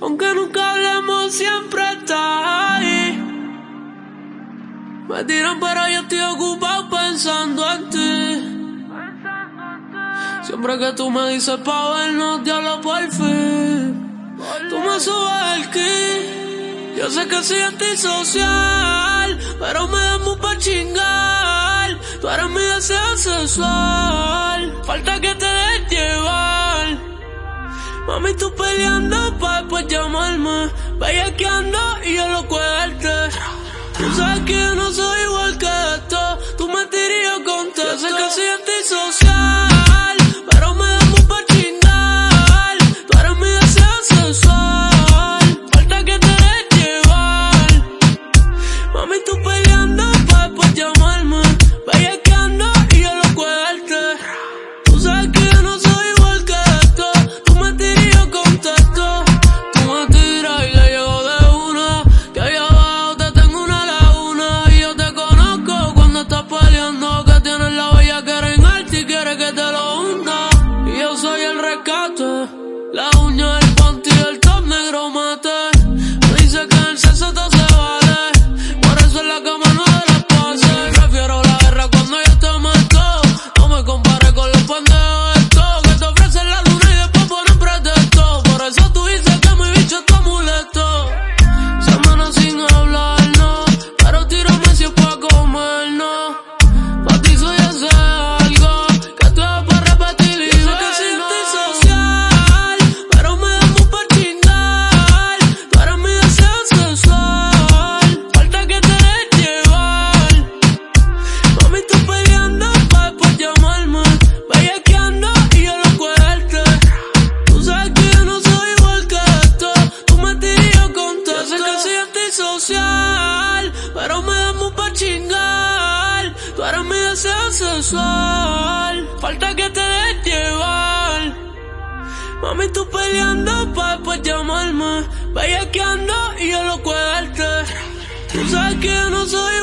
Aunque nunca hablemos, siempre está ahí. Me tiran, pero yo estoy ocupado pensando en ti. Siempre que tú me dices pa' vernos, diablo, por fin. Tú me subes el ki. Yo sé que soy antisocial, pero me da muy pa' chingar. Tú eres mi deseo sexual. Falta que te Mami, tú peleando pa' después llamarme. Vaya que ando y yo lo cuarte. Tú sabes que yo no soy chingar. Tú eres mi deseo sexual. Falta que te dejes llevar. Mami, tú peleando pa' después llamarme. Vaya que ando y yo lo cuidarte. Tú sabes que yo no soy